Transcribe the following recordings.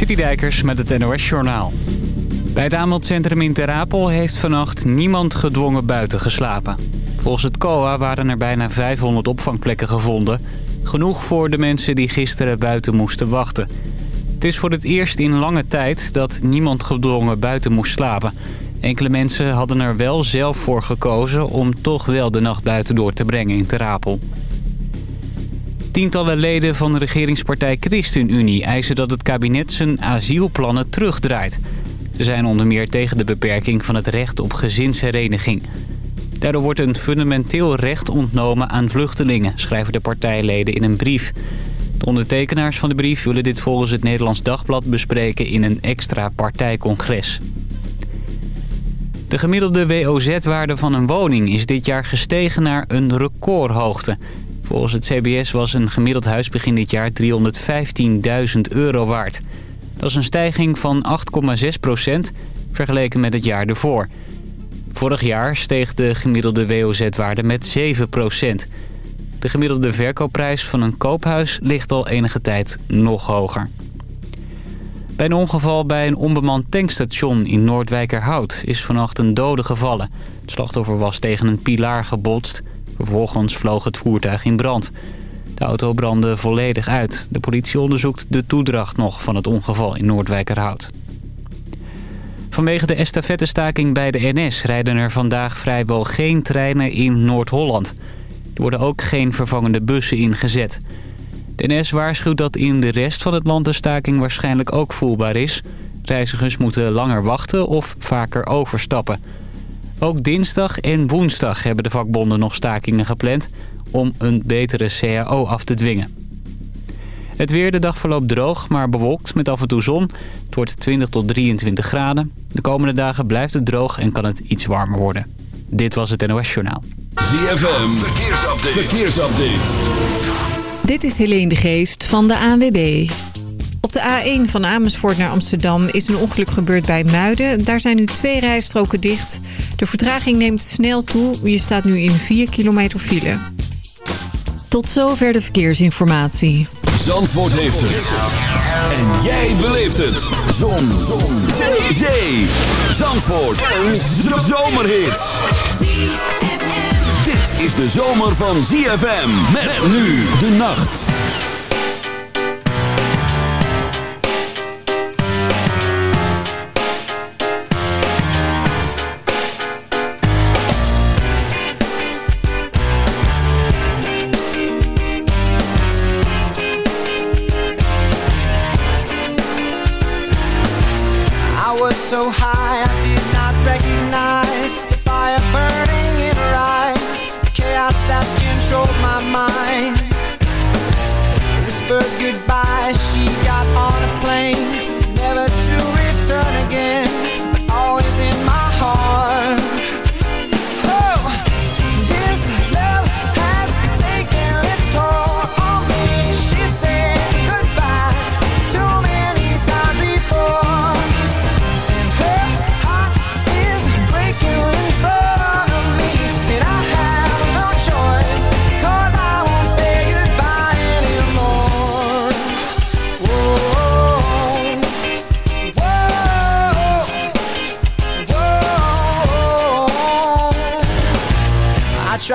Citydijkers met het NOS Journaal. Bij het aanmeldcentrum in Ter Apel heeft vannacht niemand gedwongen buiten geslapen. Volgens het COA waren er bijna 500 opvangplekken gevonden. Genoeg voor de mensen die gisteren buiten moesten wachten. Het is voor het eerst in lange tijd dat niemand gedwongen buiten moest slapen. Enkele mensen hadden er wel zelf voor gekozen om toch wel de nacht buiten door te brengen in Ter Apel. Tientallen leden van de regeringspartij ChristenUnie eisen dat het kabinet zijn asielplannen terugdraait. Ze zijn onder meer tegen de beperking van het recht op gezinshereniging. Daardoor wordt een fundamenteel recht ontnomen aan vluchtelingen, schrijven de partijleden in een brief. De ondertekenaars van de brief willen dit volgens het Nederlands Dagblad bespreken in een extra partijcongres. De gemiddelde WOZ-waarde van een woning is dit jaar gestegen naar een recordhoogte. Volgens het CBS was een gemiddeld huis begin dit jaar 315.000 euro waard. Dat is een stijging van 8,6 procent vergeleken met het jaar ervoor. Vorig jaar steeg de gemiddelde WOZ-waarde met 7 procent. De gemiddelde verkoopprijs van een koophuis ligt al enige tijd nog hoger. Bij een ongeval bij een onbemand tankstation in Noordwijkerhout is vannacht een dode gevallen. Het slachtoffer was tegen een pilaar gebotst. Vervolgens vloog het voertuig in brand. De auto brandde volledig uit. De politie onderzoekt de toedracht nog van het ongeval in Noordwijkerhout. Vanwege de estafettestaking bij de NS rijden er vandaag vrijwel geen treinen in Noord-Holland. Er worden ook geen vervangende bussen ingezet. De NS waarschuwt dat in de rest van het land de staking waarschijnlijk ook voelbaar is. Reizigers moeten langer wachten of vaker overstappen. Ook dinsdag en woensdag hebben de vakbonden nog stakingen gepland om een betere CAO af te dwingen. Het weer de dag verloopt droog, maar bewolkt met af en toe zon. Het wordt 20 tot 23 graden. De komende dagen blijft het droog en kan het iets warmer worden. Dit was het NOS Journaal. ZFM, verkeersupdate. verkeersupdate. Dit is Helene de Geest van de ANWB. Op de A1 van Amersfoort naar Amsterdam is een ongeluk gebeurd bij Muiden. Daar zijn nu twee rijstroken dicht. De vertraging neemt snel toe. Je staat nu in 4 kilometer file. Tot zover de verkeersinformatie. Zandvoort heeft het. En jij beleeft het. Zon. Zon. Zee. Zee. Zandvoort. Een zomerhit. Dit is de zomer van ZFM. Met nu de nacht. So high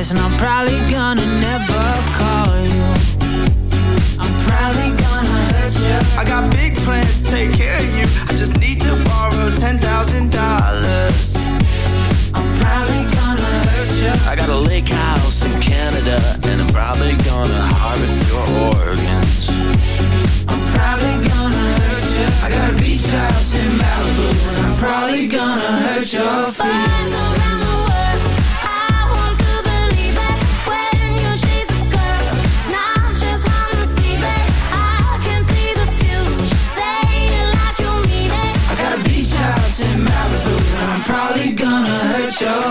twice, and I'm probably gonna never call you. I'm probably gonna hurt you. I got big plans to take care of you. I just need to borrow ten thousand dollars. I'm probably gonna hurt you. I got a lake house in Canada, and I'm probably gonna harvest your organs. I'm probably gonna hurt you. I got a beach house in Malibu, and I'm probably gonna hurt your feelings.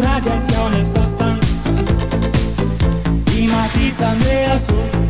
radiazione sta stanca di matrice e assurdo.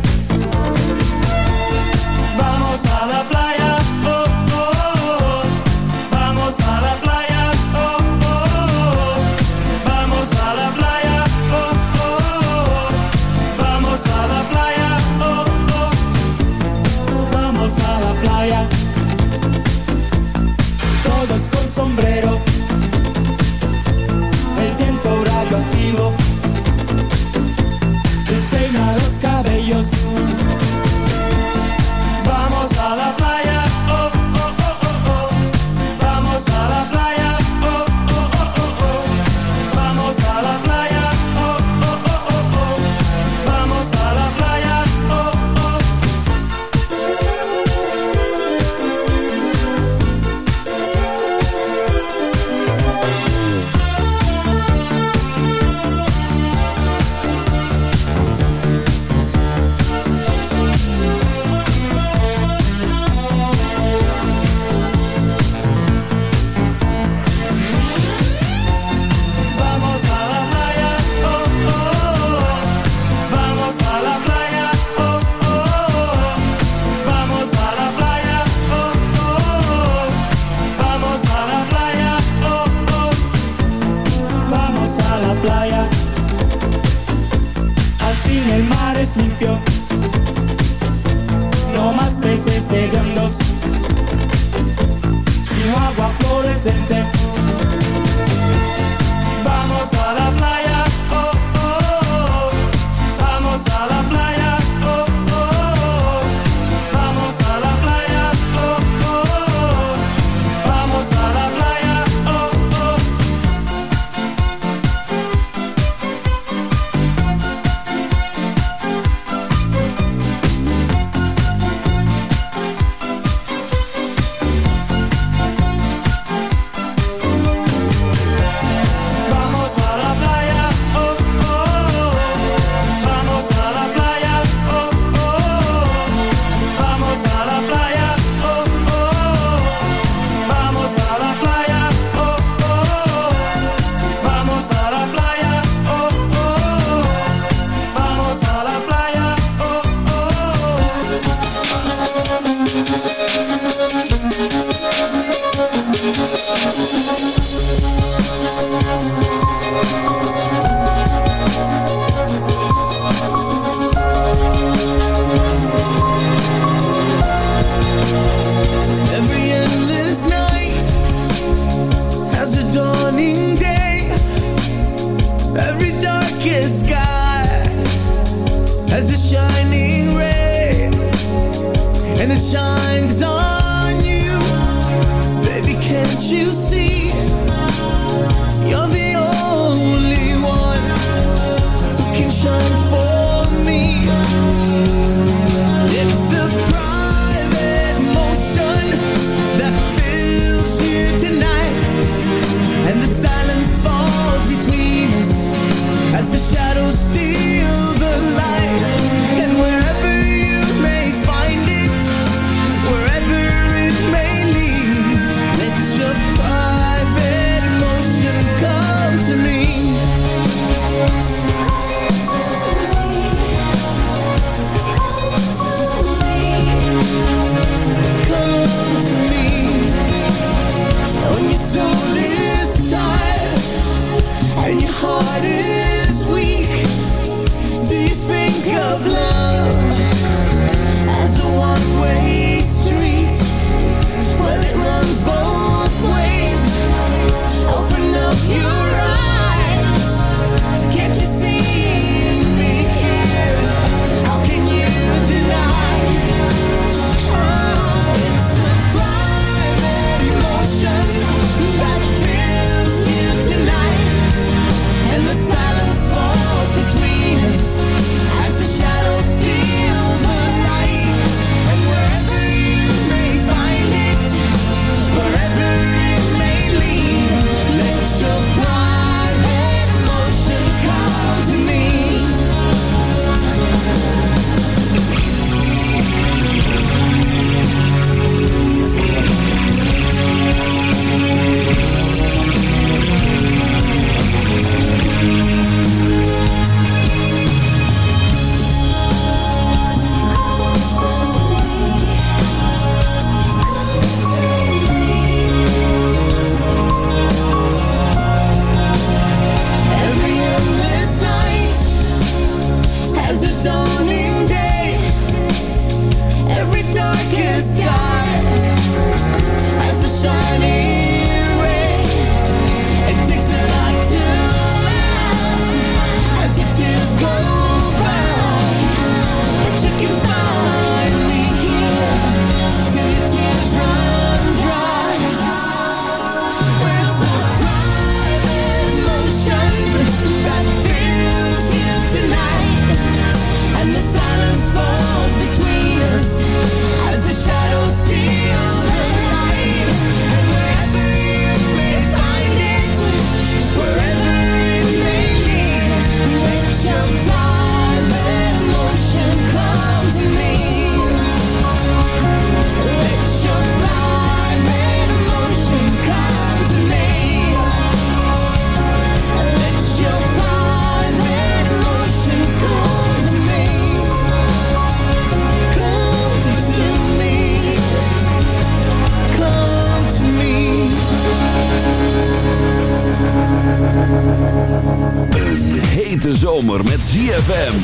ZFM.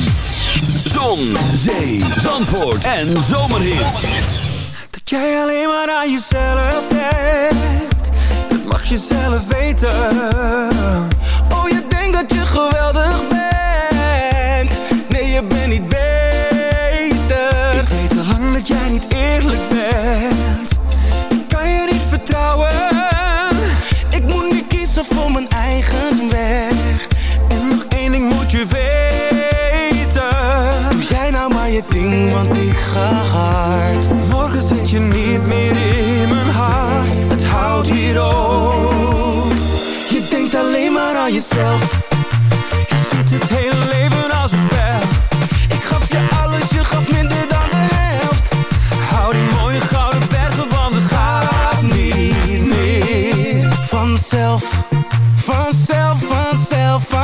Zon, zee, zandvoort en zo.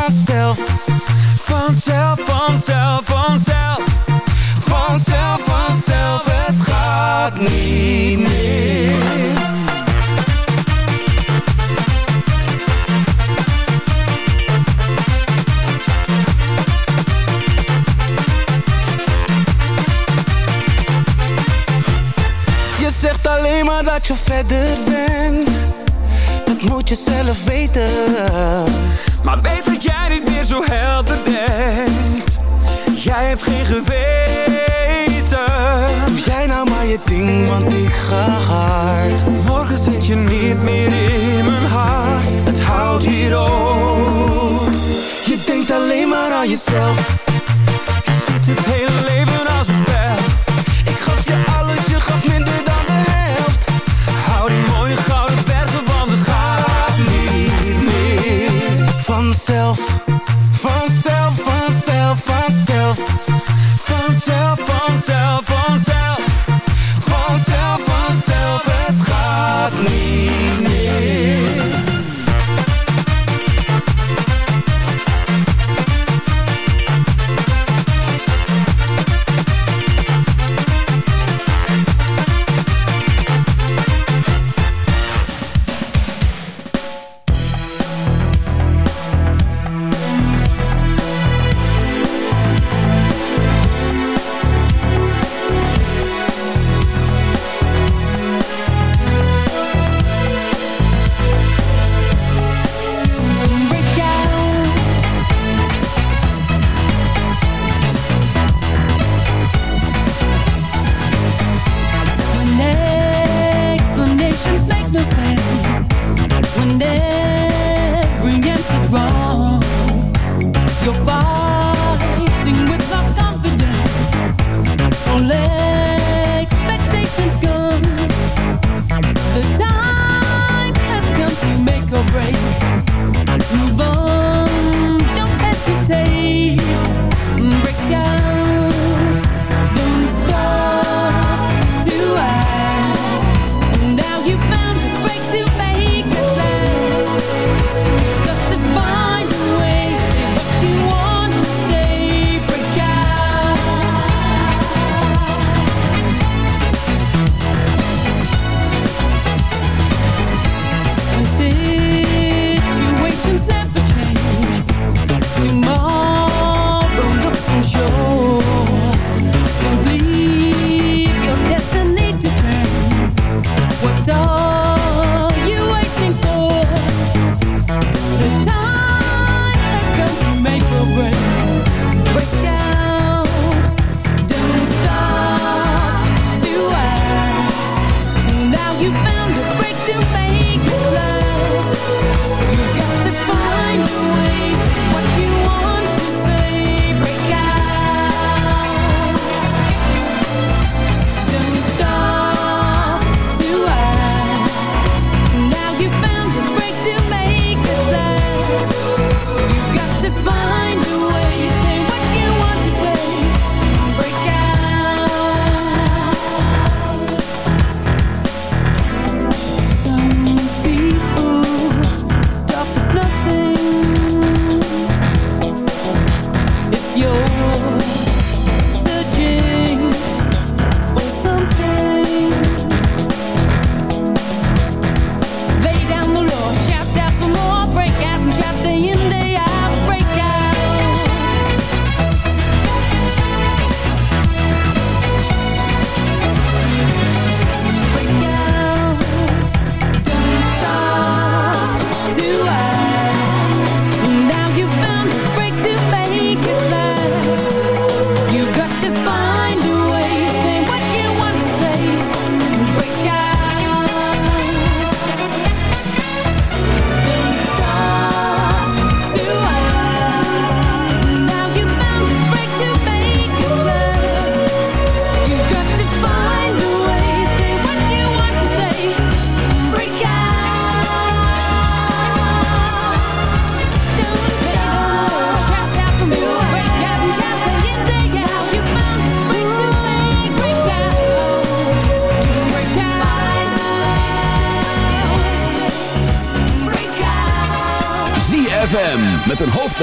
vanzelf, vanzelf, vanzelf, vanzelf, vanzelf, vanzelf, het gaat niet meer. Je zegt alleen maar dat je verder bent, dat moet je zelf weten. Maar weet dat jij niet meer zo helder denkt. Jij hebt geen geweten. Doe jij nou maar je ding, want ik ga hard. Morgen zit je niet meer in mijn hart. Het houdt hier op. Je denkt alleen maar aan jezelf. Je ziet het heel leven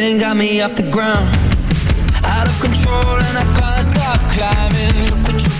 didn't got me off the ground. Out of control and I can't stop climbing. Look what you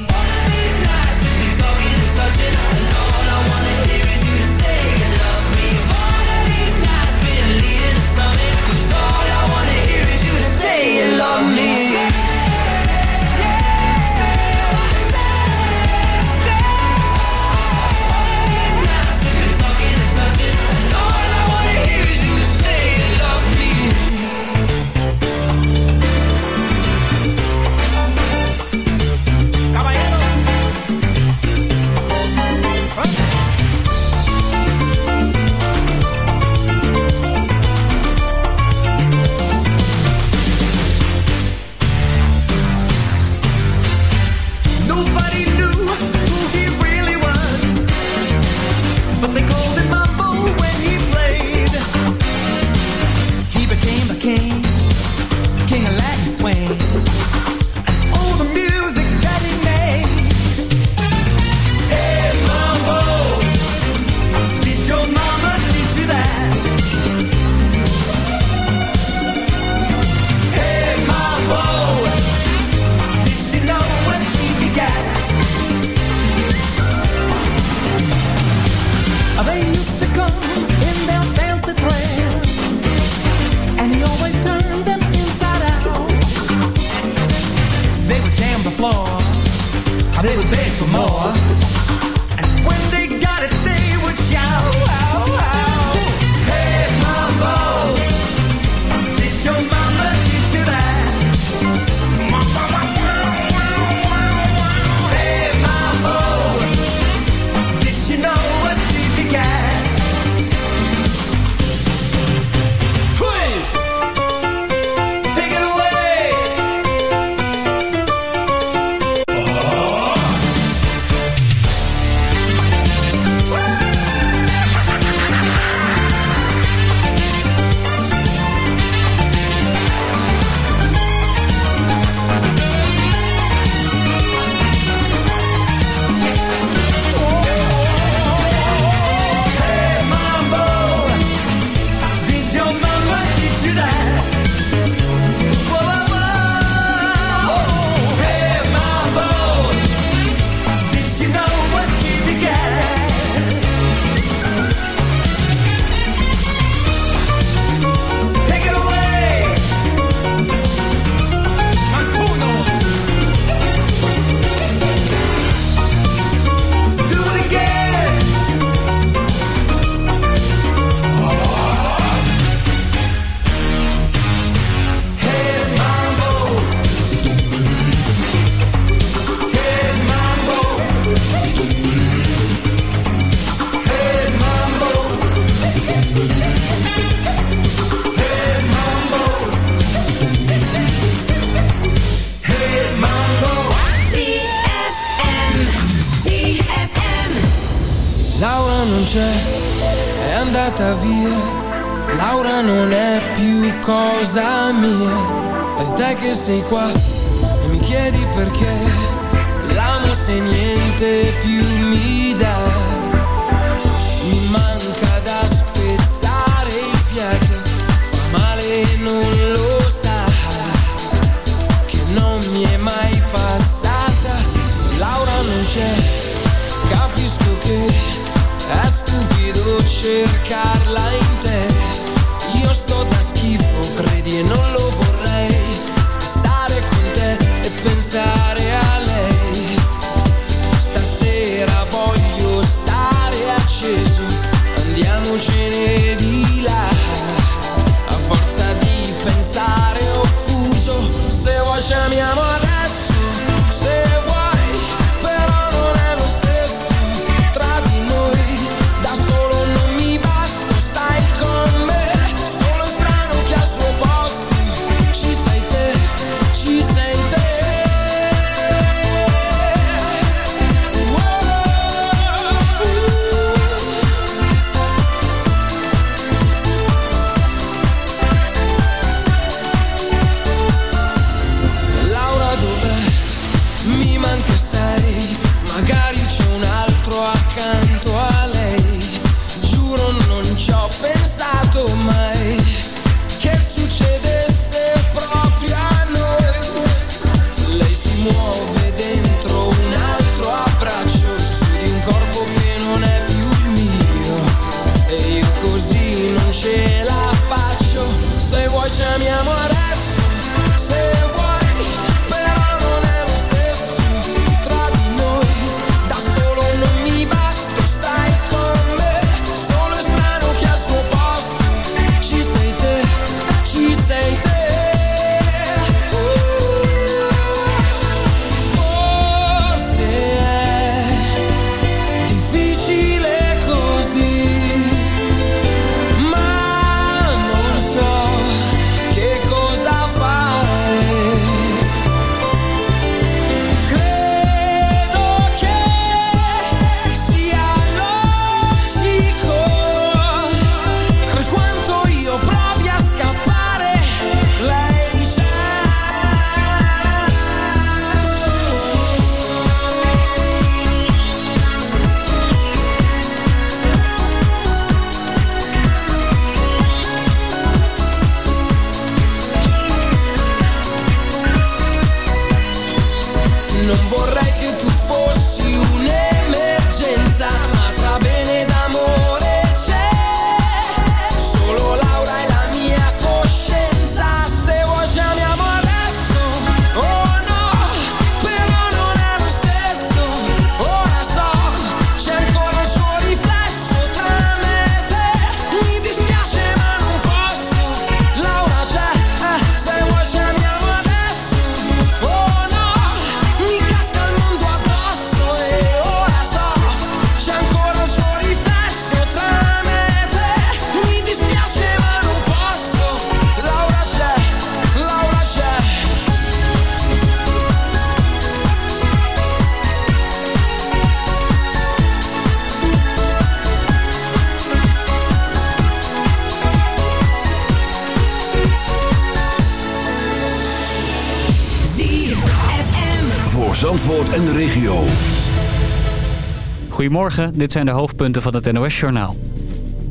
Goedemorgen, dit zijn de hoofdpunten van het NOS-journaal.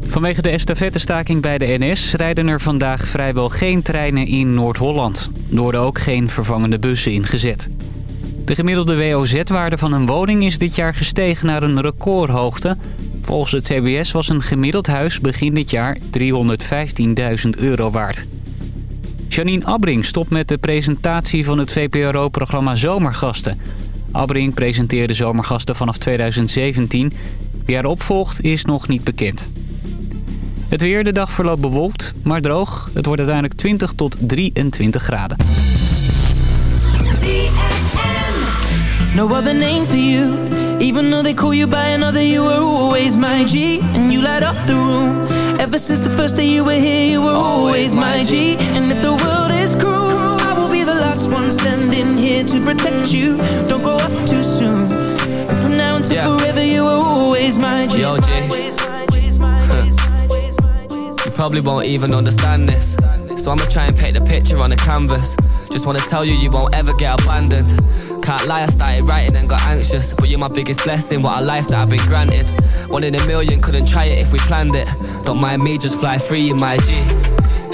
Vanwege de estafettestaking bij de NS rijden er vandaag vrijwel geen treinen in Noord-Holland. Er worden ook geen vervangende bussen ingezet. De gemiddelde WOZ-waarde van een woning is dit jaar gestegen naar een recordhoogte. Volgens het CBS was een gemiddeld huis begin dit jaar 315.000 euro waard. Janine Abbring stopt met de presentatie van het VPRO-programma Zomergasten. Abbring presenteerde Zomergasten vanaf 2017. Wie haar opvolgt is nog niet bekend. Het weer de dag verloopt bewolkt, maar droog. Het wordt uiteindelijk 20 tot 23 graden. No other name for you Even though they call you by another You were always my G And you light up the room Ever since the first day you were here You were always my G And if the world is cruel last one standing here To protect you Don't grow up too soon And from now until Yeah. forever You were always my G Yo, G. you probably won't even understand this. So I'ma try and paint the picture on the canvas. Just wanna tell you, you won't ever get abandoned. Can't lie, I started writing and got anxious. But you're my biggest blessing, what a life that I've been granted. One in a million, couldn't try it if we planned it. Don't mind me, just fly free, you my G.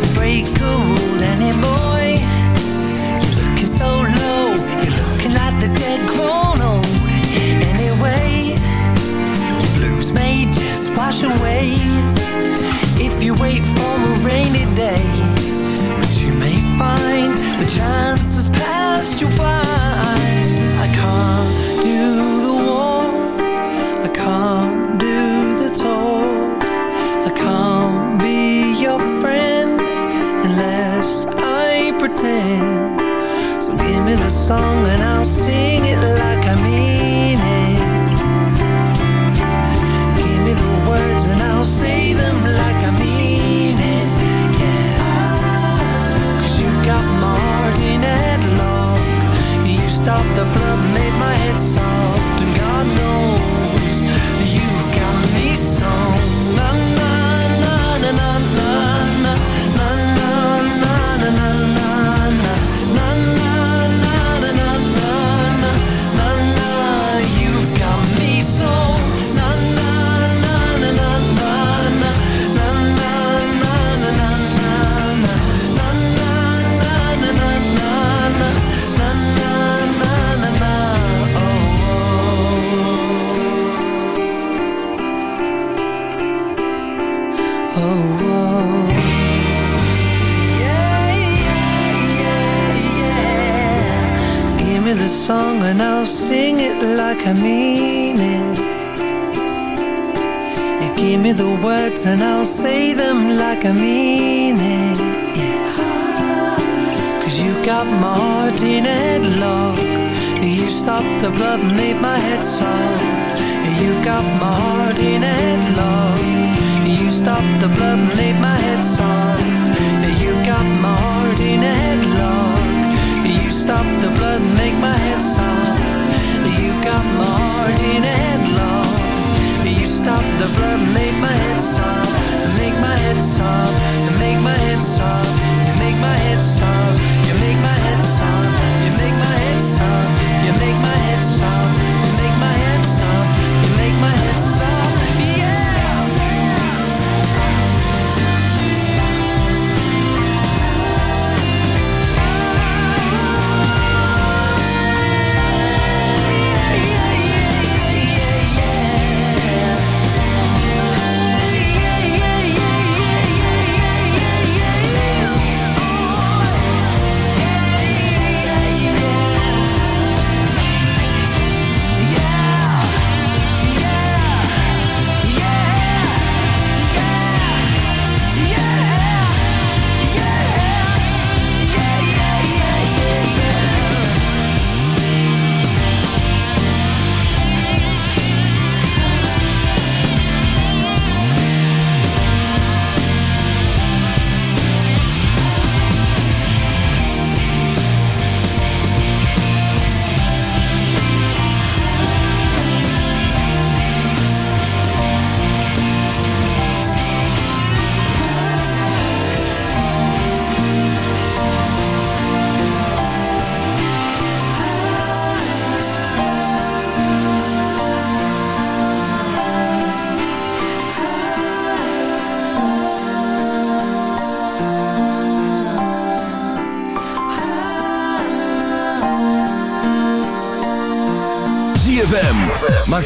To break a rule. Boy, you're looking so low. You're looking like the dead grown old. Anyway, your blues may just wash away if you wait for a rainy day. But you may find the chance has passed you by. I can't stopped the blood, made my head soft.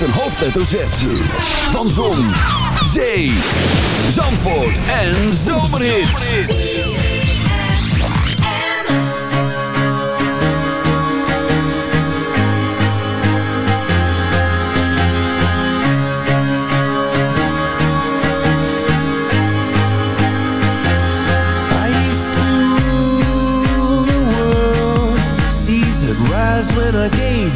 met een hoofdletter Z. Van Zon, Zee, Zandvoort en Zomerhits. when I gave